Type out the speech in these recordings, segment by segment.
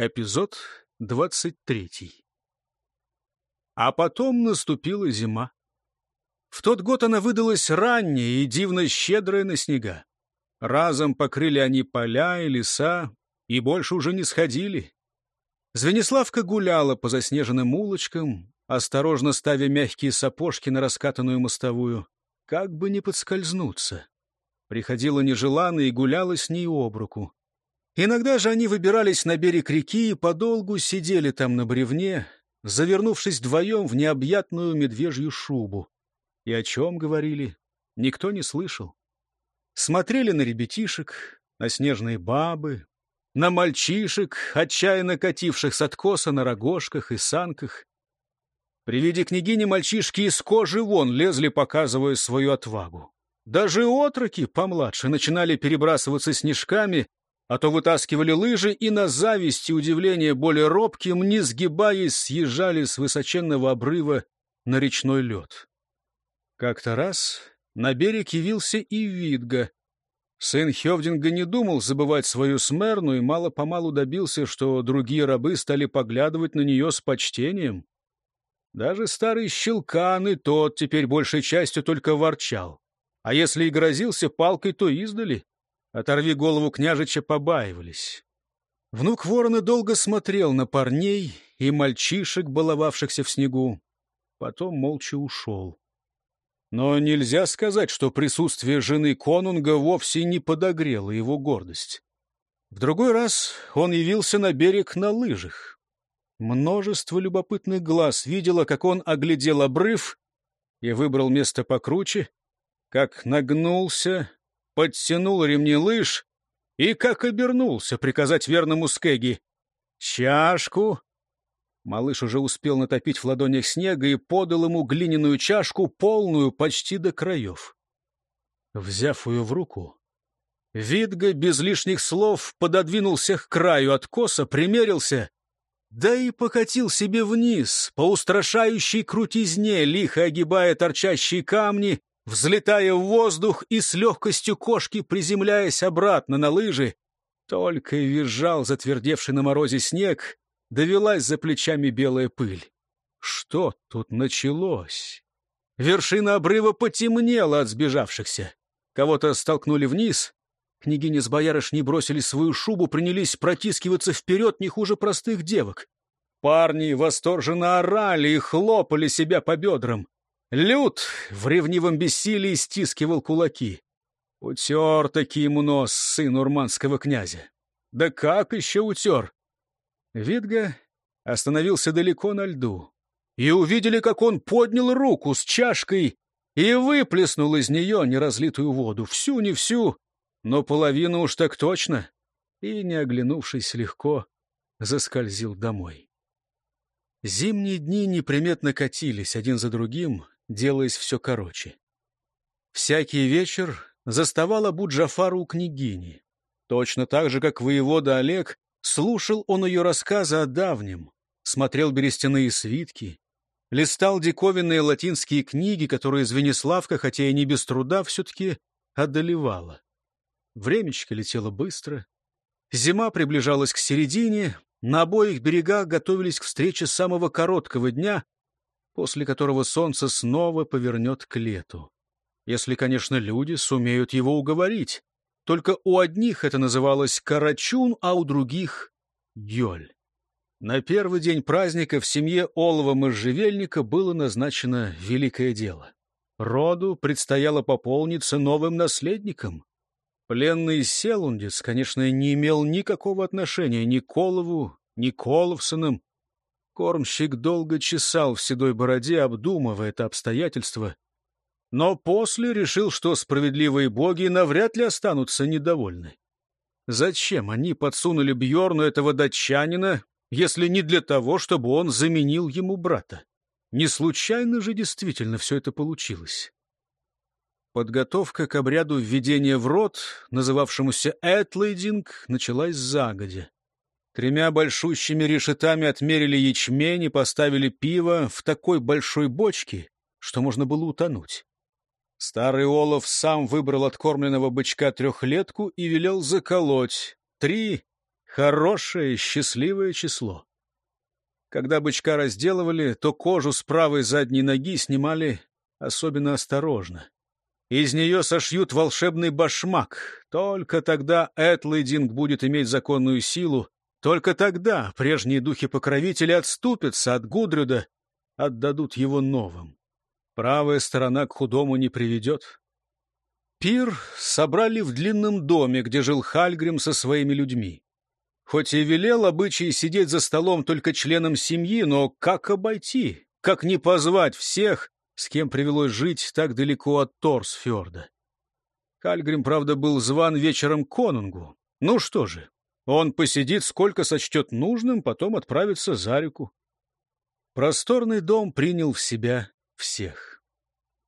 Эпизод двадцать третий. А потом наступила зима. В тот год она выдалась ранняя и дивно щедрая на снега. Разом покрыли они поля и леса, и больше уже не сходили. Звениславка гуляла по заснеженным улочкам, осторожно ставя мягкие сапожки на раскатанную мостовую, как бы не подскользнуться. Приходила нежеланно и гуляла с ней об руку. Иногда же они выбирались на берег реки и подолгу сидели там на бревне, завернувшись вдвоем в необъятную медвежью шубу. И о чем говорили, никто не слышал. Смотрели на ребятишек, на снежные бабы, на мальчишек, отчаянно кативших с откоса на рогожках и санках. При виде княгини мальчишки из кожи вон лезли, показывая свою отвагу. Даже отроки помладше начинали перебрасываться снежками, а то вытаскивали лыжи и на зависть и удивление более робким, не сгибаясь, съезжали с высоченного обрыва на речной лед. Как-то раз на берег явился и Видга. Сын Хевдинга не думал забывать свою смерну и мало-помалу добился, что другие рабы стали поглядывать на нее с почтением. Даже старый щелкан и тот теперь большей частью только ворчал. А если и грозился палкой, то издали. Оторви голову княжича побаивались. Внук ворона долго смотрел на парней и мальчишек, баловавшихся в снегу. Потом молча ушел. Но нельзя сказать, что присутствие жены конунга вовсе не подогрело его гордость. В другой раз он явился на берег на лыжах. Множество любопытных глаз видело, как он оглядел обрыв и выбрал место покруче, как нагнулся, подтянул ремни лыж и как обернулся приказать верному Скеги. «Чашку!» Малыш уже успел натопить в ладонях снега и подал ему глиняную чашку, полную почти до краев. Взяв ее в руку, Видга без лишних слов пододвинулся к краю откоса, примерился, да и покатил себе вниз по устрашающей крутизне, лихо огибая торчащие камни, взлетая в воздух и с легкостью кошки приземляясь обратно на лыжи, только визжал затвердевший на морозе снег, довелась за плечами белая пыль. Что тут началось? Вершина обрыва потемнела от сбежавшихся. Кого-то столкнули вниз. Княгиня с боярышней бросили свою шубу, принялись протискиваться вперед не хуже простых девок. Парни восторженно орали и хлопали себя по бедрам. Люд в ревнивом бессилии стискивал кулаки. Утер таки ему нос сын урманского князя. Да как еще утер? Видга остановился далеко на льду. И увидели, как он поднял руку с чашкой и выплеснул из нее неразлитую воду. Всю, не всю, но половину уж так точно. И, не оглянувшись легко, заскользил домой. Зимние дни неприметно катились один за другим, делаясь все короче. Всякий вечер заставал Абу Джафару у княгини. Точно так же, как воевода Олег, слушал он ее рассказы о давнем, смотрел берестяные свитки, листал диковинные латинские книги, которые Звениславка, хотя и не без труда, все-таки одолевала. Времечко летело быстро. Зима приближалась к середине, на обоих берегах готовились к встрече самого короткого дня, после которого солнце снова повернет к лету. Если, конечно, люди сумеют его уговорить. Только у одних это называлось «карачун», а у других — «гёль». На первый день праздника в семье Олова Можжевельника было назначено великое дело. Роду предстояло пополниться новым наследником. Пленный Селундец, конечно, не имел никакого отношения ни к Олову, ни к Оловсонам, Кормщик долго чесал в седой бороде, обдумывая это обстоятельство, но после решил, что справедливые боги навряд ли останутся недовольны. Зачем они подсунули Бьорну этого датчанина, если не для того, чтобы он заменил ему брата? Не случайно же действительно все это получилось. Подготовка к обряду введения в род, называвшемуся Этлейдинг, началась загодя. Тремя большущими решетами отмерили ячмень и поставили пиво в такой большой бочке, что можно было утонуть. Старый Олов сам выбрал откормленного бычка трехлетку и велел заколоть три Хорошее, счастливое число. Когда бычка разделывали, то кожу с правой задней ноги снимали особенно осторожно. Из нее сошьют волшебный башмак. Только тогда Этлейдинг будет иметь законную силу. Только тогда прежние духи-покровители отступятся от Гудрюда, отдадут его новым. Правая сторона к худому не приведет. Пир собрали в длинном доме, где жил Хальгрим со своими людьми. Хоть и велел обычай сидеть за столом только членам семьи, но как обойти, как не позвать всех, с кем привелось жить так далеко от Торсфьорда? Хальгрим, правда, был зван вечером конунгу. Ну что же, он посидит, сколько сочтет нужным, потом отправится за реку. Просторный дом принял в себя всех.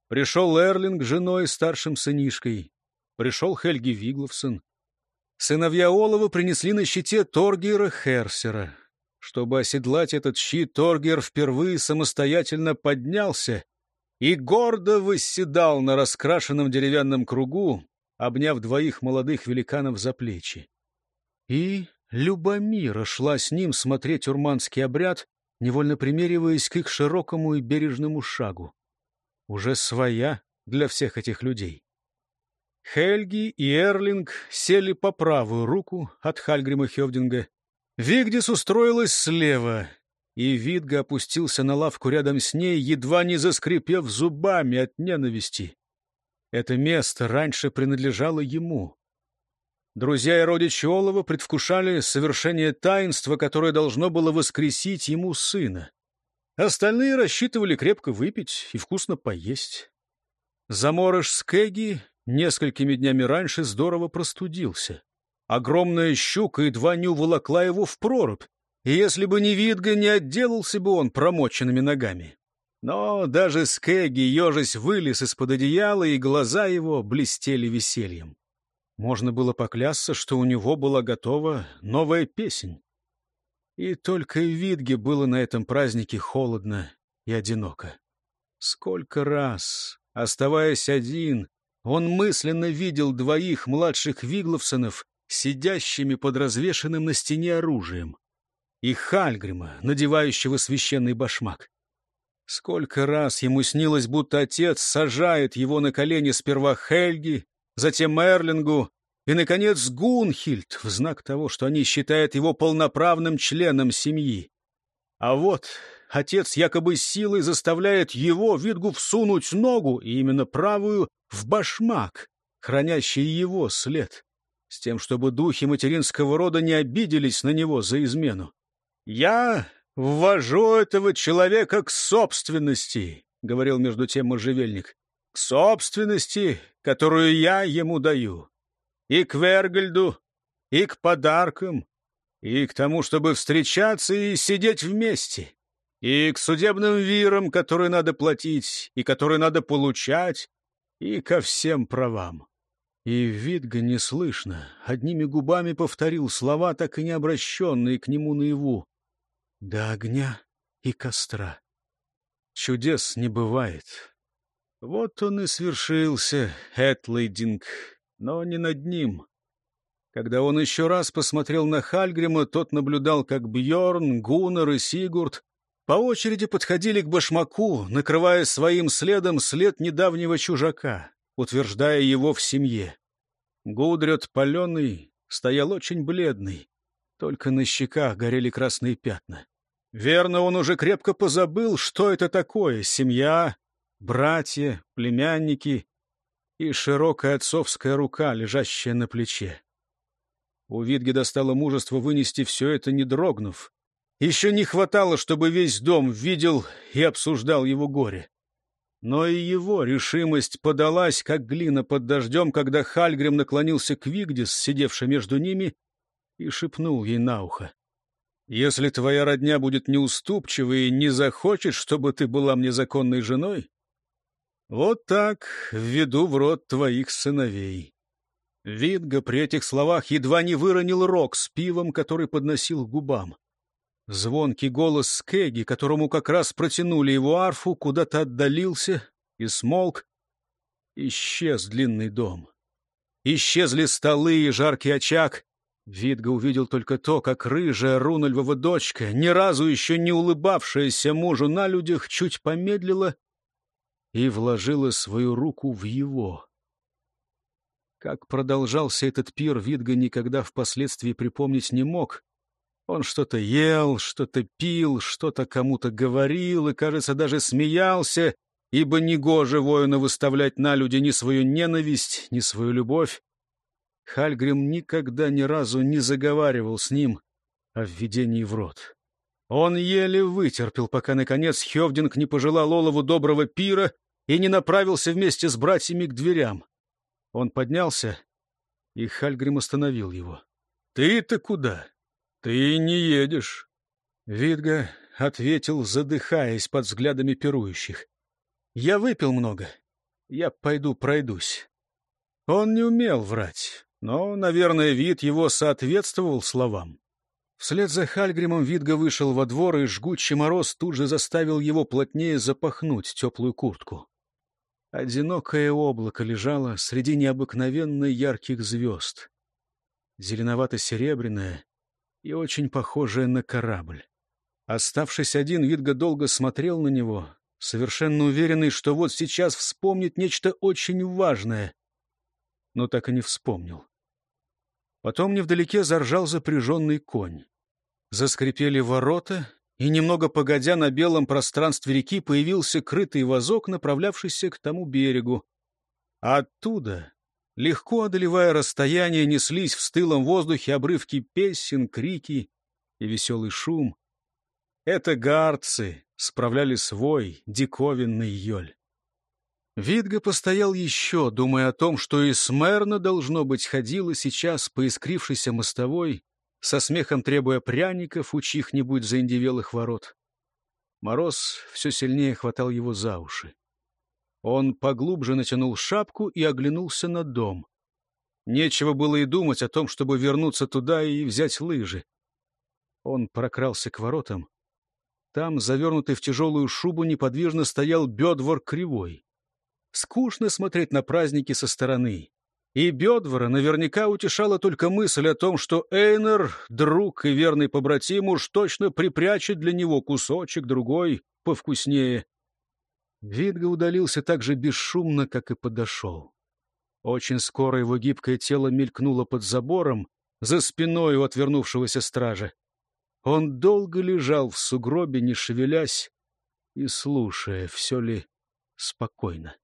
Пришел Эрлинг с женой и старшим сынишкой. Пришел Хельги Вигловсон. Сыновья Олова принесли на щите Торгера Херсера. Чтобы оседлать этот щит, Торгер впервые самостоятельно поднялся и гордо восседал на раскрашенном деревянном кругу, обняв двоих молодых великанов за плечи. И Любомира шла с ним смотреть урманский обряд, невольно примериваясь к их широкому и бережному шагу. Уже своя для всех этих людей. Хельги и Эрлинг сели по правую руку от Хальгрима Хевдинга. Вигдис устроилась слева, и Видга опустился на лавку рядом с ней, едва не заскрипев зубами от ненависти. Это место раньше принадлежало ему. Друзья и родичи Олова предвкушали совершение таинства, которое должно было воскресить ему сына. Остальные рассчитывали крепко выпить и вкусно поесть. Заморыш Скеги несколькими днями раньше здорово простудился. Огромная щука едва не уволокла его в прорубь, и если бы не Видга, не отделался бы он промоченными ногами. Но даже Скеги, ежась, вылез из-под одеяла, и глаза его блестели весельем. Можно было поклясться, что у него была готова новая песнь. И только Видге было на этом празднике холодно и одиноко. Сколько раз, оставаясь один, он мысленно видел двоих младших Вигловсонов, сидящими под развешенным на стене оружием, и Хальгрима, надевающего священный башмак. Сколько раз ему снилось, будто отец сажает его на колени сперва Хельги, затем Эрлингу и, наконец, Гунхильд, в знак того, что они считают его полноправным членом семьи. А вот отец якобы силой заставляет его, Видгу, всунуть ногу, и именно правую, в башмак, хранящий его след, с тем, чтобы духи материнского рода не обиделись на него за измену. «Я ввожу этого человека к собственности», — говорил между тем можжевельник, — «к собственности, которую я ему даю, и к Вергальду, и к подаркам, и к тому, чтобы встречаться и сидеть вместе, и к судебным вирам, которые надо платить, и которые надо получать, и ко всем правам. И Витга неслышно, одними губами повторил слова, так и не обращенные к нему наяву. «До огня и костра. Чудес не бывает. Вот он и свершился, Этлейдинг, но не над ним». Когда он еще раз посмотрел на Хальгрима, тот наблюдал, как Бьорн, Гуннер и Сигурд по очереди подходили к башмаку, накрывая своим следом след недавнего чужака, утверждая его в семье. Гудрет, паленый, стоял очень бледный, только на щеках горели красные пятна. Верно, он уже крепко позабыл, что это такое — семья, братья, племянники и широкая отцовская рука, лежащая на плече. У Витги достало мужество вынести все это, не дрогнув. Еще не хватало, чтобы весь дом видел и обсуждал его горе. Но и его решимость подалась, как глина под дождем, когда Хальгрим наклонился к Вигдис, сидевшей между ними, и шепнул ей на ухо. «Если твоя родня будет неуступчива и не захочет, чтобы ты была мне законной женой, вот так введу в рот твоих сыновей». Видга при этих словах едва не выронил рог с пивом, который подносил к губам. Звонкий голос Скеги, которому как раз протянули его арфу, куда-то отдалился и смолк. Исчез длинный дом. Исчезли столы и жаркий очаг. Видга увидел только то, как рыжая Рунольвова дочка, ни разу еще не улыбавшаяся мужу на людях, чуть помедлила и вложила свою руку в его. Как продолжался этот пир, Видга никогда впоследствии припомнить не мог. Он что-то ел, что-то пил, что-то кому-то говорил и, кажется, даже смеялся, ибо негоже воину выставлять на люди ни свою ненависть, ни свою любовь. Хальгрим никогда ни разу не заговаривал с ним о введении в рот. Он еле вытерпел, пока, наконец, Хевдинг не пожелал Олову доброго пира и не направился вместе с братьями к дверям. Он поднялся, и Хальгрим остановил его. — Ты-то куда? Ты не едешь. Видга ответил, задыхаясь под взглядами пирующих. — Я выпил много. Я пойду пройдусь. Он не умел врать. Но, наверное, вид его соответствовал словам. Вслед за Хальгримом Видга вышел во двор, и жгучий мороз тут же заставил его плотнее запахнуть теплую куртку. Одинокое облако лежало среди необыкновенно ярких звезд. Зеленовато-серебряное и очень похожее на корабль. Оставшись один, Видга долго смотрел на него, совершенно уверенный, что вот сейчас вспомнит нечто очень важное, но так и не вспомнил. Потом невдалеке заржал запряженный конь. Заскрипели ворота, и немного погодя на белом пространстве реки появился крытый вазок, направлявшийся к тому берегу. Оттуда, легко одолевая расстояние, неслись в стылом воздухе обрывки песен, крики и веселый шум. Это гарцы справляли свой диковинный йоль. Видга постоял еще, думая о том, что и Смерна, должно быть, ходила сейчас по искрившейся мостовой, со смехом требуя пряников у чьих-нибудь заиндевелых ворот. Мороз все сильнее хватал его за уши. Он поглубже натянул шапку и оглянулся на дом. Нечего было и думать о том, чтобы вернуться туда и взять лыжи. Он прокрался к воротам. Там, завернутый в тяжелую шубу, неподвижно стоял Бедвор Кривой. Скучно смотреть на праздники со стороны. И Бедвора наверняка утешала только мысль о том, что Эйнер, друг и верный побратим, уж точно припрячет для него кусочек другой, повкуснее. Видга удалился так же бесшумно, как и подошел. Очень скоро его гибкое тело мелькнуло под забором, за спиной у отвернувшегося стража. Он долго лежал в сугробе, не шевелясь и слушая, все ли спокойно.